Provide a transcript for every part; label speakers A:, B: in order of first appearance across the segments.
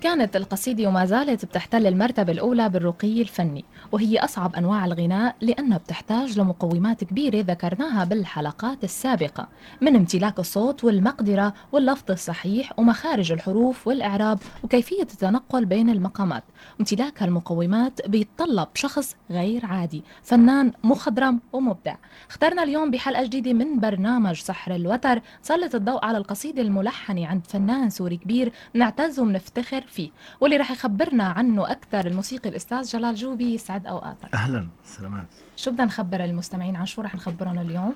A: كانت القصيدة وما زالت بتحتل المرتبة الأولى بالرقي الفني وهي أصعب أنواع الغناء لأنها بتحتاج لمقومات كبيرة ذكرناها بالحلقات السابقة من امتلاك الصوت والمقدرة واللفظ الصحيح ومخارج الحروف والإعراب وكيفية التنقل بين المقامات. امتلاك هالمقومات بيتطلب شخص غير عادي فنان مخضرم ومبدع. اخترنا اليوم بحلقة جديدة من برنامج سحر الوتر سلط الضوء على القصيدة الملحنة عند فنان سوري كبير نعتز ونفتخر فيه. واللي رح يخبرنا عنه أكثر الموسيقي الأستاذ جلال جوبي يسعد أوقاتك.
B: أهلا سلامات.
A: شو بدنا نخبر المستمعين؟ عن شو رح نخبرهم اليوم؟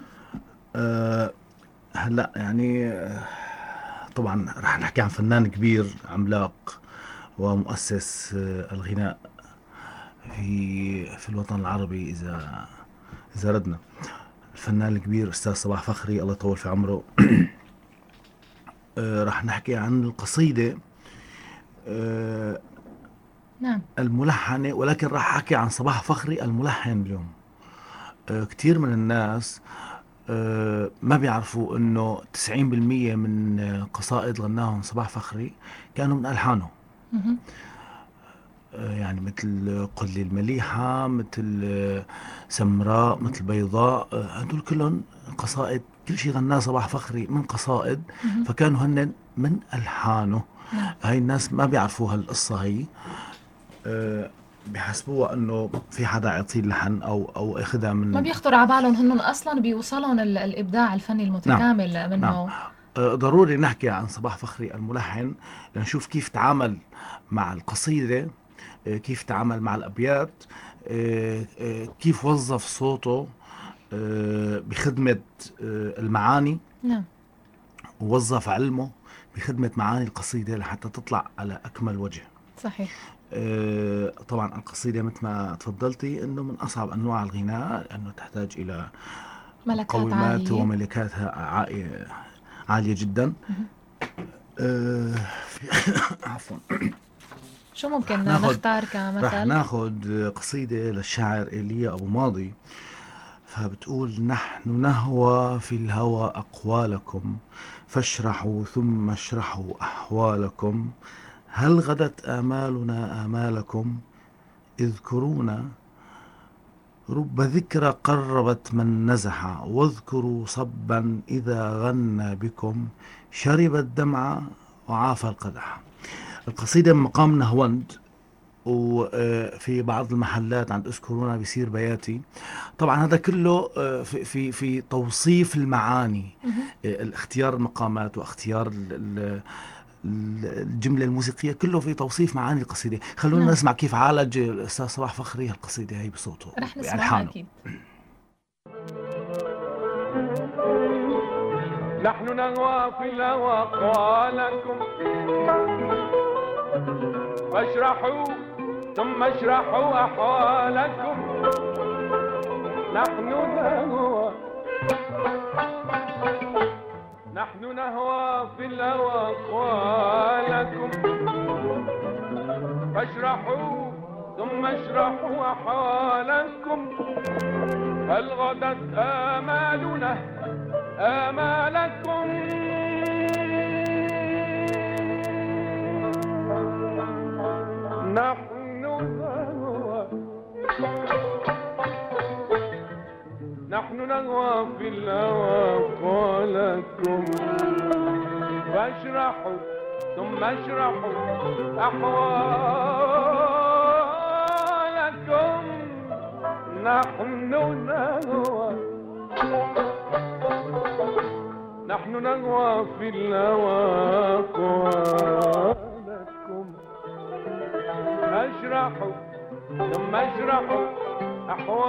B: أه هلأ يعني آه، طبعا رح نحكي عن فنان كبير عملاق ومؤسس آه، الغناء في في الوطن العربي إذا إذا ردنا. الفنان الكبير أستاذ صباح فخري الله يطول في عمره. آه، رح نحكي عن
A: القصيدة نعم.
B: الملحنة ولكن راح أحكي عن صباح فخري الملحن اليوم. آه، كثير من الناس آه، ما بيعرفوا إنه 90% من قصائد غناهم صباح فخري كانوا من ألحانه. يعني مثل قل لي المليحة مثل سمراء مثل بيضاء هدول كلهم قصائد كل شيء غناه صباح فخري من قصائد. فكانوا هن من ألحانه. هاي الناس ما بيعرفوا هالقصة هي. أه بحسبوها إنه في حدا يعطيه لحن أو أو أخذها من
A: ما بيخطر على بالهم هن أصلا بيوصلهم الإبداع الفني المتكامل نعم. منه. نعم.
B: أه ضروري نحكي عن صباح فخري الملحن لنشوف كيف تعامل مع القصيدة أه كيف تعامل مع الأبيات أه، كيف وظف صوته بخدمة المعاني.
A: نعم.
B: ووظف علمه. بخدمة معاني القصيدة لحتى تطلع على أكمل وجه.
A: صحيح.
B: آه طبعا القصيدة مثل ما تفضلتي أنه من أصعب أنواع الغناء لأنه تحتاج إلى
A: ملكات عالية.
B: وملكات عالية جدا. آه عفوا.
A: شو ممكن نختار كمثل؟
B: رح ناخذ قصيدة للشاعر إيليا أبو ماضي. فبتقول نحن نهوى في الهوى أقوالكم فاشرحوا ثم اشرحوا أحوالكم. هل غدت آمالنا آمالكم؟ اذكرونا. رب ذكرى قربت من نزح. واذكروا صبا إذا غنى بكم. شرب الدمع وعاف القدح. القصيدة من مقام نهوند. وفي بعض المحلات عند اذكرونا بيصير بياتي. طبعا هذا كله آه، في في في توصيف المعاني آه، الاختيار المقامات واختيار الجملة الموسيقية كله في توصيف معاني القصيده خلونا نعم. نسمع كيف عالج الاستاذ صلاح فخري القصيدة هي بصوته
A: رح نسمعها أكيد.
C: نحن الهوى قالكم واشرحوا ثم اشرحوا أحوالكم. نحن نهوى. نحن نهوى في الهوى أقوالكم. فاشرحوا ثم اشرحوا أحوالكم. هل غدت آمالنا. آمالكم ثم اشرحوا أحوالكم نحن نغوى نحن نغوى في الهوى اشرحوا ثم اشرحوا أحوالكم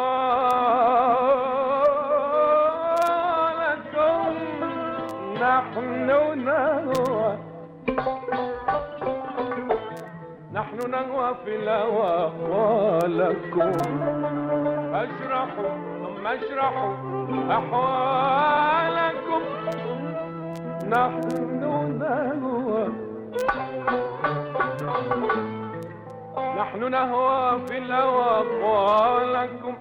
C: نحن نهوى نحن نهوى في الهوى أحوالكم أشرحوا ثم أشرحوا. أحوالكم. نحن نهوى. نحن نهوى في الهوى أقوالكم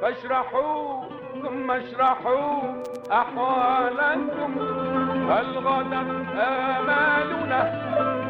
C: فاشرحوا ثم اشرحوا. أحوالكم. هل غدت آمالنا.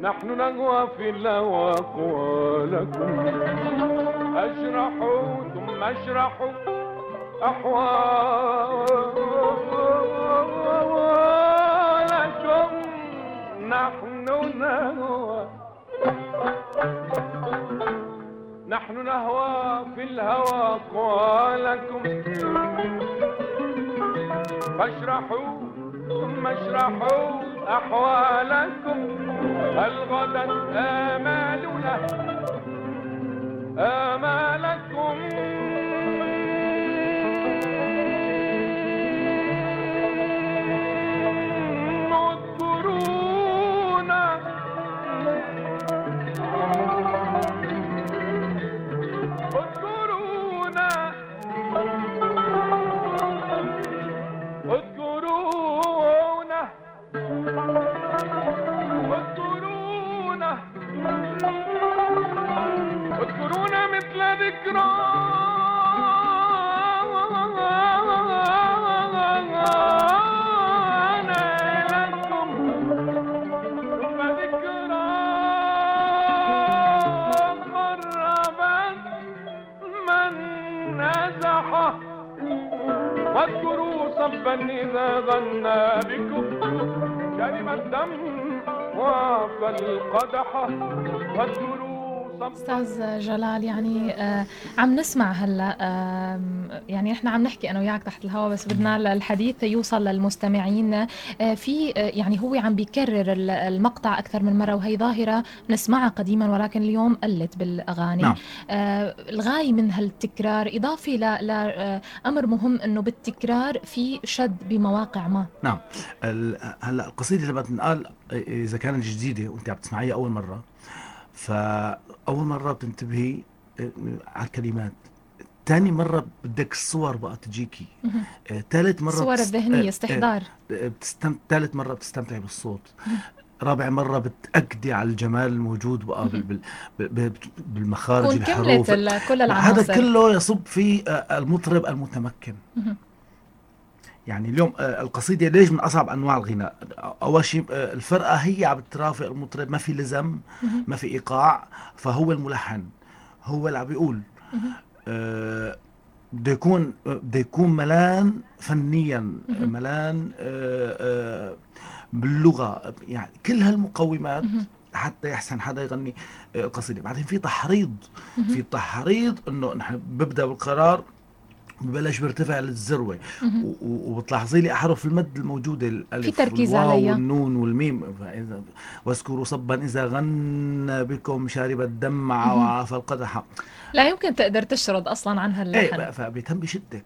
C: نحن نهوى في الهوى أقوالكم أشرحوا ثم أشرحوا أحوالكم. نحن نهوى نحن نهوى في الهوى أقوالكم فاشرحوا ثم اشرحوا أحوالكم هل غدت آمالنا؟ آمالكم.
A: أستاذ جلال يعني آه عم نسمع هلا يعني إحنا عم نحكي أنا وياك تحت الهواء بس بدنا الحديث يوصل للمستمعين. آه في آه يعني هو عم بيكرر ال- المقطع أكثر من مرة وهي ظاهرة نسمعها قديما ولكن اليوم قلت بالأغاني.
B: نعم.
A: آه الغاية من هالتكرار اضافي لامر مهم إنه بالتكرار في شد بمواقع ما.
B: نعم. هلأ القصيدة لما تنقال إذا كانت جديدة وأنت عم تسمعيها أول مرة فأول مرة بتنتبهي على الكلمات. ثاني مرة بدك الصور بقى تجيكي.
A: مهم.
B: آه، ثالث مرة
A: الصور الذهنية
B: آه،
A: استحضار.
B: آه، بتستم... ثالث مرة بتستمتعي بالصوت. رابع مرة بتأكدي على الجمال الموجود بقى بال... بال... بال... بالمخارج الحروف.
A: كل
B: هذا
A: العناصر.
B: كله يصب في آه، المطرب المتمكن. يعني اليوم آه، القصيدة ليش من أصعب أنواع الغناء؟ أول شيء آه، الفرقة هي عم ترافق المطرب ما في لزم. ما في إيقاع فهو الملحن هو اللي عم بيقول. آه، بده يكون آه، بده يكون ملان فنيا. ملان آه، آه، باللغة يعني كل هالمقومات. حتى يحسن حدا يغني آه، القصيدة بعدين في تحريض. في تحريض إنه نحن ببدأ بالقرار ببلش بيرتفع للذروه وبتلاحظي لي أحرف المد الموجودة الالف
A: في تركيز
B: والواو
A: عليها.
B: والنون والميم. واذكروا صبا إذا غنى بكم شارب الدمع. وعاف القدح.
A: لا يمكن تقدر تشرد أصلا عن
B: إيه
A: هاللحن
B: بقى فبيتم بشدك.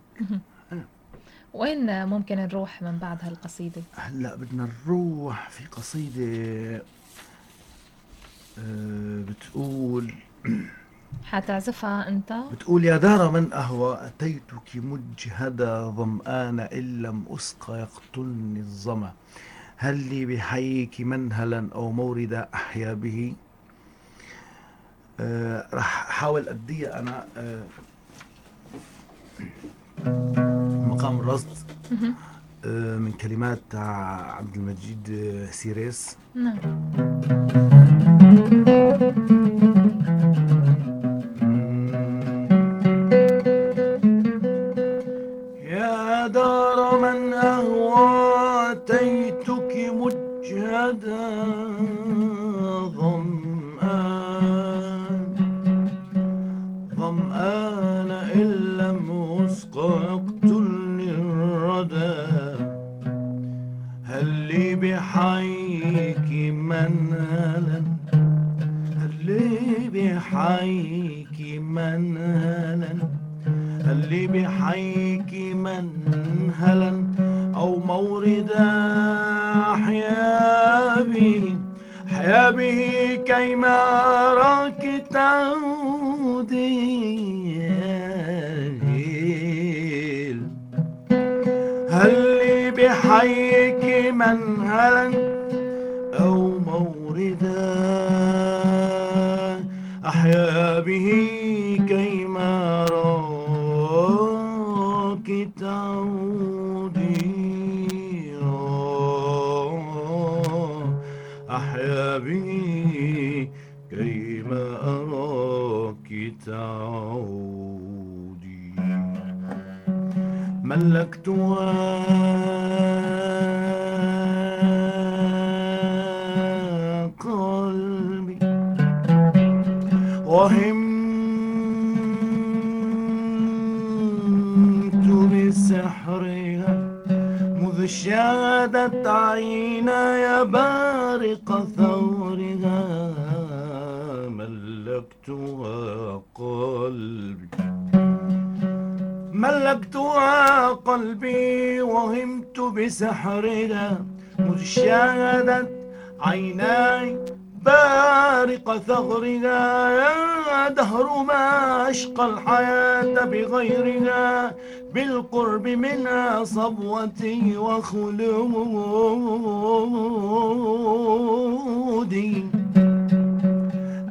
A: وين ممكن نروح من بعد هالقصيدة؟
B: هلأ بدنا نروح في قصيدة آه، بتقول
A: حتعزفها أنت؟
B: بتقول يا دار من أهوى أتيتك مجهدة ظمآن إن لم أسقى يقتلني الظمأ هل لي بحيك منهلا أو موردا أحيا به آه رح أحاول أديها أنا آه مقام الرصد. آه من كلمات عبد المجيد سيريس
A: نعم
B: أحيا به كيما أراك تعودي هل بحيك منهلا أو موردا؟ أحيا به ملكتها قلبي. وهمت بسحرها مذ شادت عيناي بارق ثورها. ملكتها قلبي. ملكتها قلبي وهمت بسحرها مذ شاهدت عيناي بارق ثغرها يا دهر ما أشقى الحياة بغيرها بالقرب منها صبوتي وخلودي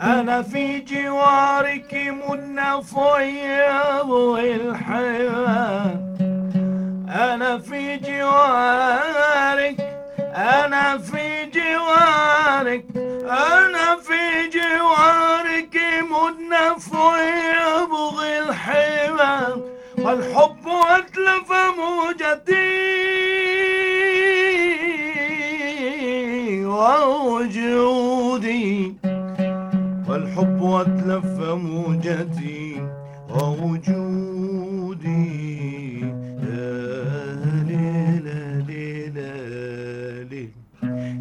B: أنا في جوارك منفيا الحياة أنا في جوارك أنا في جوارك أنا في جوارك منفي أبغي الحمى والحب أتلف موجتي ووجودي. والحب أتلف موجتي ووجودي. يا ليلى ليلى ليلى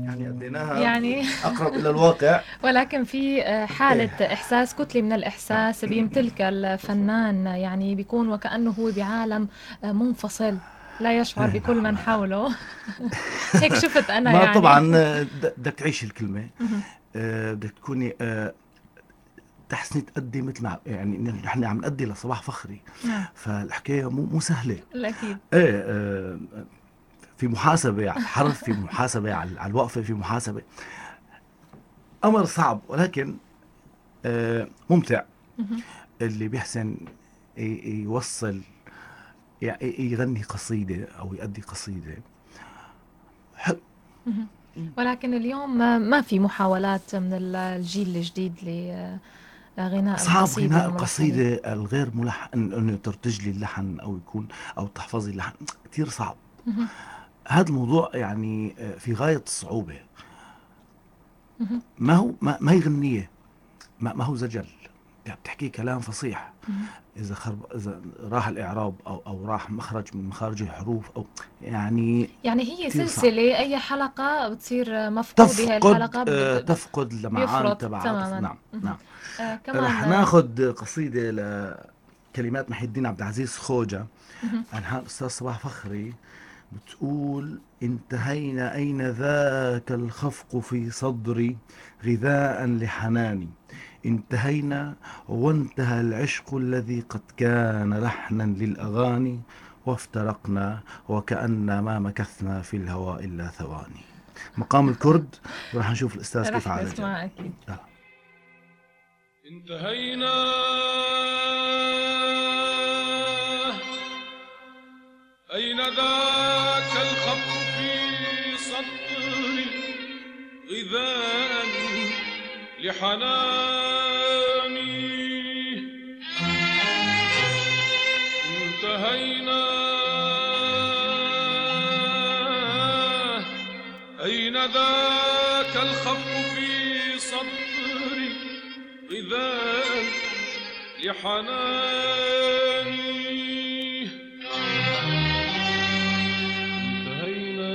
B: يعني أديناها
A: يعني
B: أقرب إلى الواقع.
A: ولكن في آه، حالة إحساس كتلة من الإحساس بيمتلكها الفنان يعني بيكون وكأنه هو بعالم آه، منفصل لا يشعر بكل من حوله. هيك شفت أنا
B: ما
A: يعني.
B: طبعا بدك تعيش الكلمة. آه، بدك تكوني تحسني تأدي مثل ما يعني نحن عم نأدي لصباح فخري.
A: نعم.
B: فالحكاية مو مو سهلة.
A: أكيد.
B: إيه آه، في محاسبة على الحرف في محاسبة على الوقفة في محاسبة. أمر صعب ولكن آه، ممتع. اللي بيحسن يوصل يغني قصيدة أو يأدي قصيدة. حلو.
A: ولكن اليوم ما- في محاولات من ال- الجيل الجديد لغناء
B: صعب غناء. القصيدة الغير ملحن انه ترتج لي اللحن أو يكون أو تحفظي اللحن كثير صعب. هذا الموضوع يعني آه، في غاية الصعوبة ما هو ما, ما هي غنية؟ ما, ما هو زجل. يعني بتحكي كلام فصيح. إذا خرب إذا راح الإعراب أو أو راح مخرج من مخارج الحروف أو يعني
A: يعني هي. سلسلة أي حلقة بتصير مفقودة هي الحلقة
B: تفقد آه،
A: بت-
B: تفقد لمعان
A: بيفرط
B: تبع
A: تماماً.
B: نعم. نعم
A: آه، كمان
B: رح ناخذ قصيدة لكلمات محي الدين عبد العزيز خوجة. أنهاء الأستاذ صباح فخري بتقول انتهينا أين ذاك الخفق في صدري؟ غذاء لحناني. انتهينا وانتهى العشق الذي قد كان لحنا للأغاني وافترقنا وكأن ما مكثنا في الهواء إلا ثواني. مقام الكرد ورح نشوف الأستاذ كيف
A: أكيد.
C: انتهينا. أين ذاك الخط في صدري غذاء لحناني غذاء لحناني انتهينا.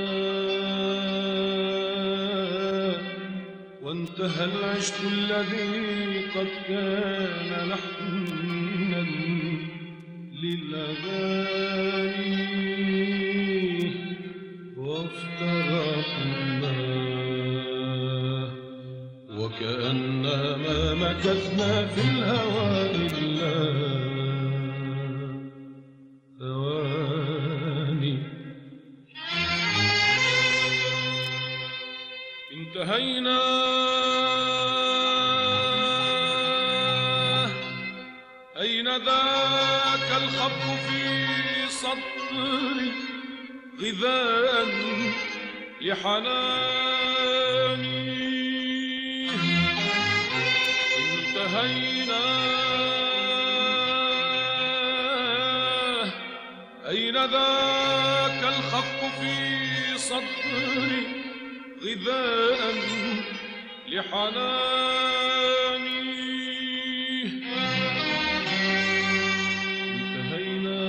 C: وانتهى العشق الذي قد كان لحنا للأغاني
D: مكثنا في الهوى إلا ثواني انتهينا. أين ذاك الخط في صدري غذاء لحناني انتهينا أين ذاك الخط في صدري غذاء لحناني؟ انتهينا.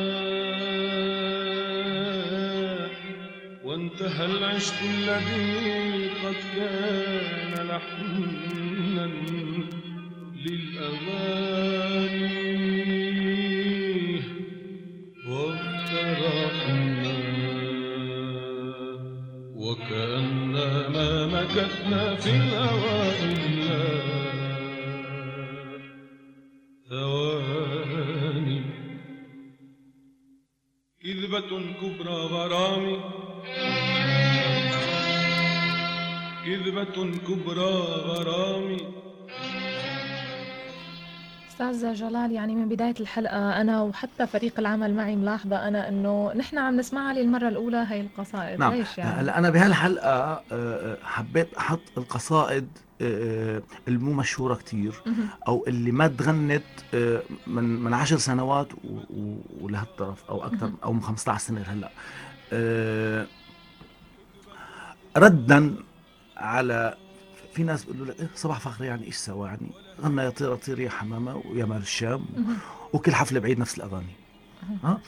D: وانتهى العشق الذي قد كان لحنا. كذبة كبرى غرامي. كذبة كبرى غرامي.
A: أستاذ جلال يعني من بداية الحلقة أنا وحتى فريق العمل معي ملاحظة أنا إنه نحن عم نسمعها للمرة الأولى هي القصائد.
B: نعم.
A: ليش يعني؟
B: هلا أنا بهالحلقة آه، آه، حبيت أحط القصائد آه، المو مشهورة كتير
A: مهم.
B: أو اللي ما تغنت آه، من من عشر سنوات و- و- ولهالطرف أو
A: أكثر.
B: أو من 15 سنة لهلأ آه، ردا على في ناس بيقولوا لك إيه صباح فخري يعني إيش سوى يعني غنى يا طير طير يا حمامة ويا مال الشام. وكل حفلة بعيد نفس الأغاني ها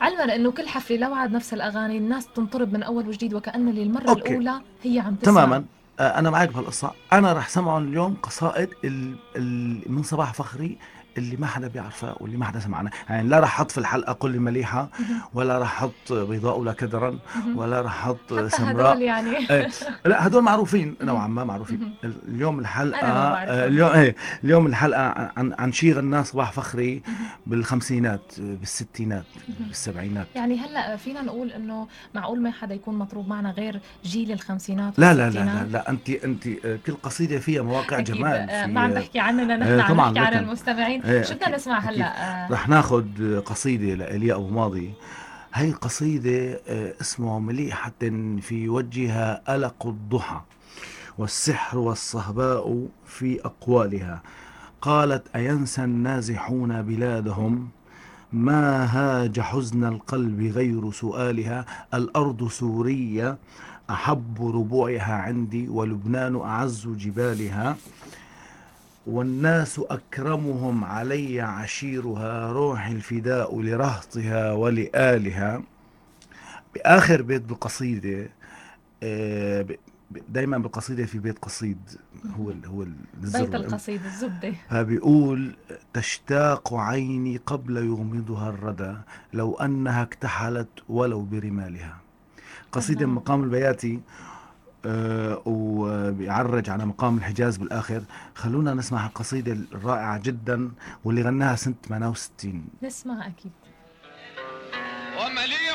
A: علما إنه كل حفلة لو عاد نفس الأغاني الناس تنطرب من أول وجديد وكأن للمرة
B: أوكي.
A: الأولى هي عم تسمع
B: تماما آه، أنا معك بهالقصة أنا رح سمعهم اليوم قصائد. من صباح فخري اللي ما حدا بيعرفها واللي ما حدا سمعنا يعني لا رح أحط في الحلقة كل مليحه. ولا رح أحط بيضاء ولا كدرا. ولا رح أحط
A: حتى هدول
B: سمراء
A: يعني
B: إيه. لا هدول معروفين نوعا ما معروفين. اليوم
A: الحلقة.
B: آه، اليوم إيه اليوم الحلقة عن عن شي غناه صباح فخري بالخمسينات بالستينات بالسبعينات
A: يعني هلأ فينا نقول إنه معقول ما حدا يكون مطروب معنا غير جيل الخمسينات
B: لا لا لا؟ لا, لا انت انت آه، كل قصيدة فيها مواقع. جمال
A: آه،
B: في-
A: ما عم بحكي عننا نحن عم نحكي عن المستمعين شو بدنا نسمع. هلأ؟ آه،
B: رح ناخد قصيدة لإيليا أبو ماضي. هاي القصيدة آه، اسمه مليحة في وجهها ألق الضحى والسحر والصهباء في أقوالها. قالت أينسى النازحون بلادهم؟ ما هاج حزن القلب غير سؤالها؟ الأرض سورية أحب ربوعها عندي ولبنان أعز جبالها. والناس أكرمهم علي عشيرها روح الفداء لرهطها ولآلها. بآخر بيت بالقصيدة آه، دايما بالقصيدة في بيت قصيد هو ال- هو ال-
A: بيت
B: الزر
A: القصيد الزبدة.
B: فبيقول تشتاق عيني قبل يغمضها الردى لو أنها اكتحلت ولو برمالها. قصيدة. من مقام البياتي. وبيعرج على مقام الحجاز بالآخر. خلونا نسمع القصيدة الرائعة جدا واللي غناها سنة 68
A: نسمع أكيد.
D: ومليحة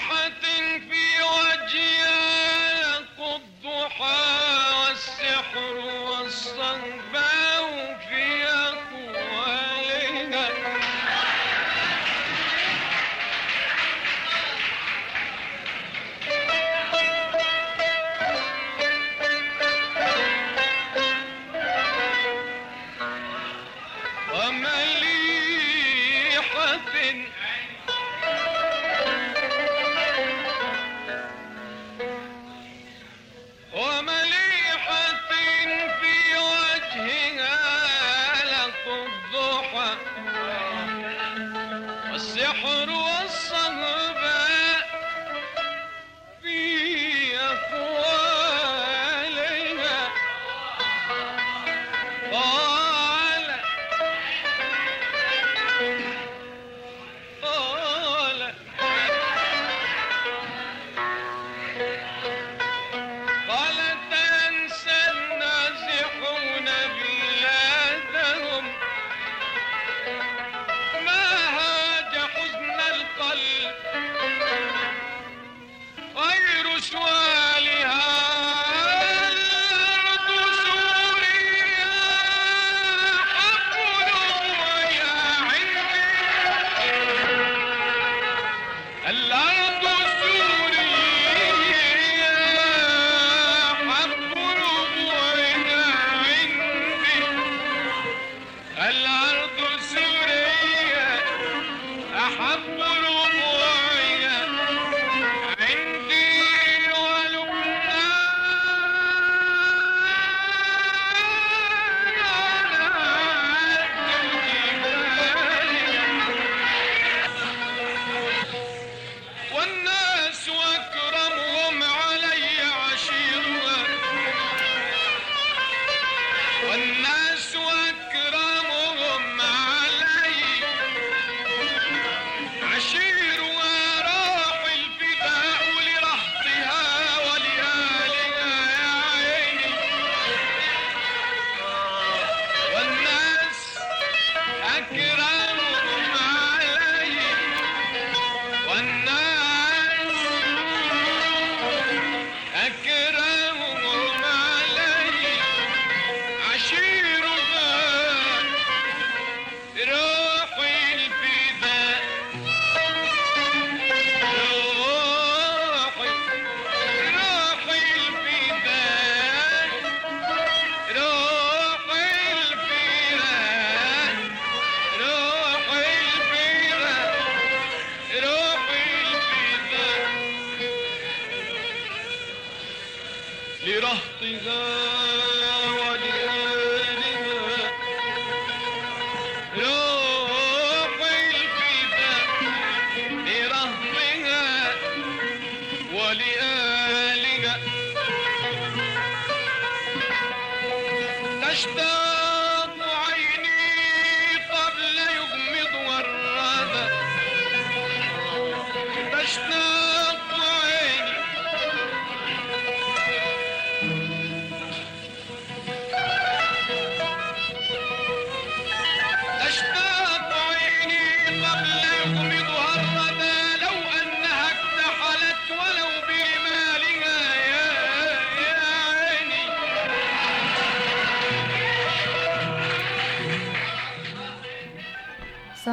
C: go.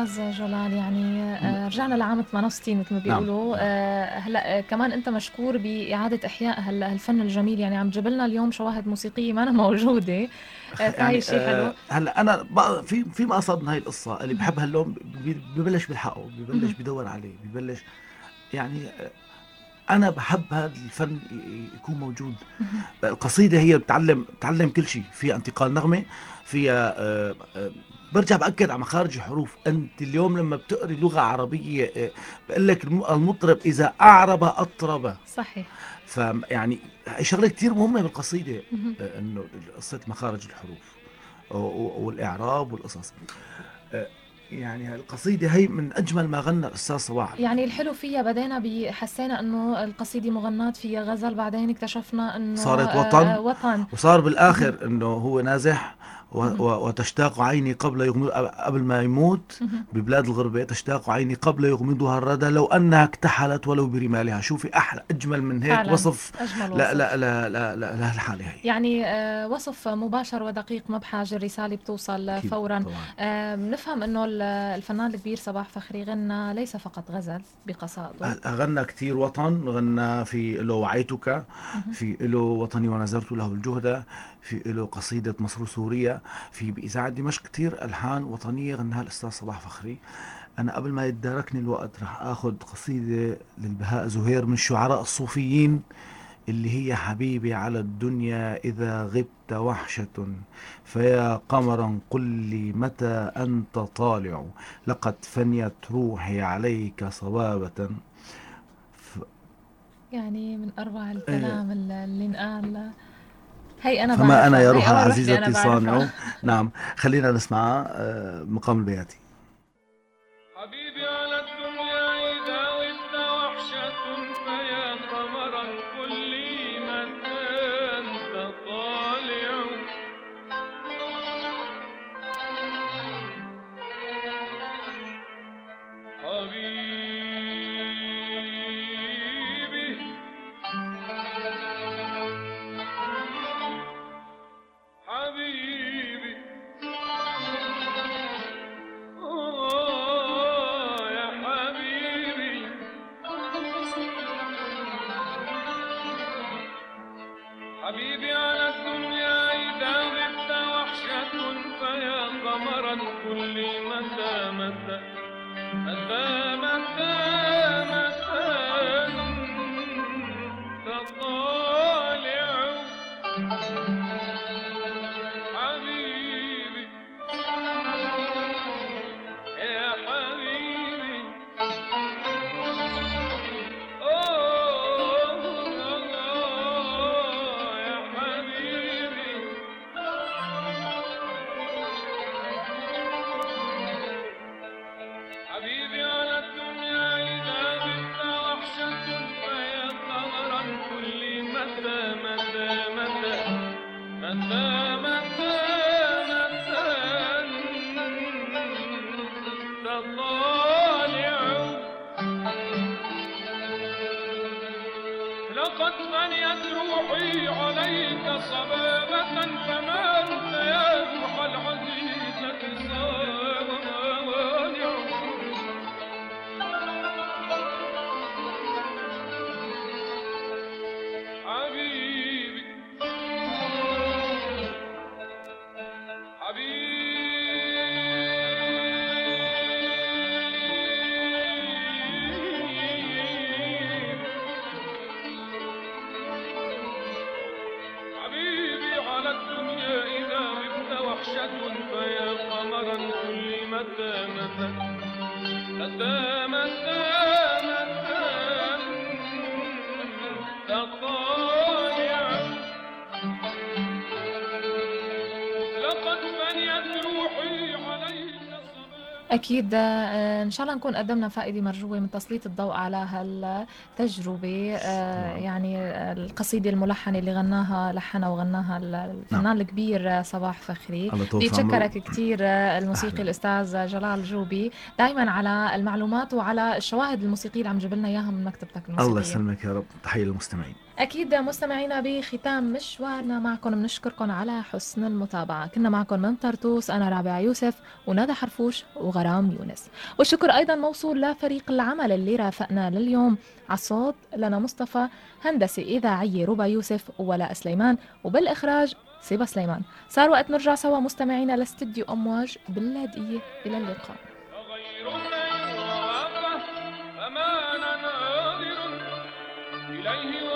A: أستاذ جلال يعني آه، رجعنا لعام 68 مثل ما بيقولوا. آه، هلأ آه، كمان أنت مشكور بإعادة إحياء هال- هالفن الجميل. يعني عم تجيب لنا اليوم شواهد موسيقية ما أنا موجودة. آه، فهي شيء حلو.
B: هلأ أنا في في مقصد من هاي القصة. اللي بحب هاللون ببلش بيلحقه ببلش. بدور عليه ببلش يعني أنا بحب هذا الفن يكون موجود. القصيدة هي بتعلم بتعلم كل شيء. فيها انتقال نغمة فيها برجع بأكد على مخارج الحروف أنت اليوم لما بتقري لغة عربية آه، بقول لك الم- المطرب إذا أعرب أطرب.
A: صحيح.
B: فيعني شغلة كثير مهمة
A: بالقصيدة.
B: آه، إنه قصة مخارج الحروف والإعراب والقصص. آه، يعني القصيده هي من أجمل ما غنى الأستاذ صباح.
A: يعني الحلو فيها بدينا بحسينا إنه القصيدة مغنات فيها غزل بعدين اكتشفنا إنه
B: صارت وطن.
A: آه، وطن.
B: وصار بالآخر إنه هو نازح وتشتاق عيني قبل يغمض قبل ما يموت. ببلاد الغربة تشتاق عيني قبل يغمضها الردى لو أنها اكتحلت ولو برمالها شوفي أحلى أجمل من هيك
A: فعلاً.
B: وصف
A: أجمل
B: لا
A: وصف.
B: لا لا لا لا لهالحالة هي
A: يعني آه، وصف مباشر ودقيق ما بحاجه الرسالة بتوصل فورا. آه، بنفهم إنه ال- الفنان الكبير صباح فخري غنى ليس فقط غزل بقصائده
B: غنى كتير وطن غنى في له وعيتك في له وطني ونزرت له الجهد في له قصيدة مصر سوريا في بإذاعة دمشق كتير ألحان وطنية غناها الأستاذ صباح فخري. أنا قبل ما يتداركني الوقت رح أخذ قصيدة للبهاء زهير من الشعراء الصوفيين اللي هي حبيبي على الدنيا إذا غبت وحشة. فيا قمرا قل لي متى أنت طالع؟ لقد فنيت روحي عليك صبابة ف...
A: يعني من أروع الكلام اللي انقال هي أنا
B: فما أنا يا. روح
A: أنا بعرفها.
B: صانع نعم خلينا نسمع آه، مقام البياتي
C: حبيبي على الدنيا إذا غبت وحشة فيا قمرا كل متى متى فنيت روحي عليك صبابة فما أنت يا روح العزيزة صانع متى
A: أكيد آه، إن شاء الله نكون قدمنا فائدة مرجوة من تسليط الضوء على هالتجربة آه،
B: نعم.
A: يعني القصيدة الملحنة اللي غناها لحنها وغناها الفنان
B: نعم.
A: الكبير آه، صباح فخري بدي
B: عمره.
A: اتشكرك كثير الموسيقي
B: أهلاً.
A: الأستاذ جلال جوبي دائما على المعلومات وعلى الشواهد الموسيقية اللي عم جيب لنا إياها من مكتبتك الموسيقية
B: الله يسلمك يا رب تحية للمستمعين
A: أكيد مستمعينا بختام مشوارنا معكم بنشكركم على حسن المتابعة. كنا معكم من طرطوس أنا رابعة يوسف وندى حرفوش وغرام يونس. والشكر أيضا موصول لفريق العمل اللي رافقنا لليوم. الصوت لنا مصطفى هندسه اذاعيه ربا يوسف وولاء سليمان وبالإخراج سيبا سليمان. صار وقت نرجع سوا مستمعينا لاستديو أمواج باللاذقيه إلى اللقاء.
C: أنا إليه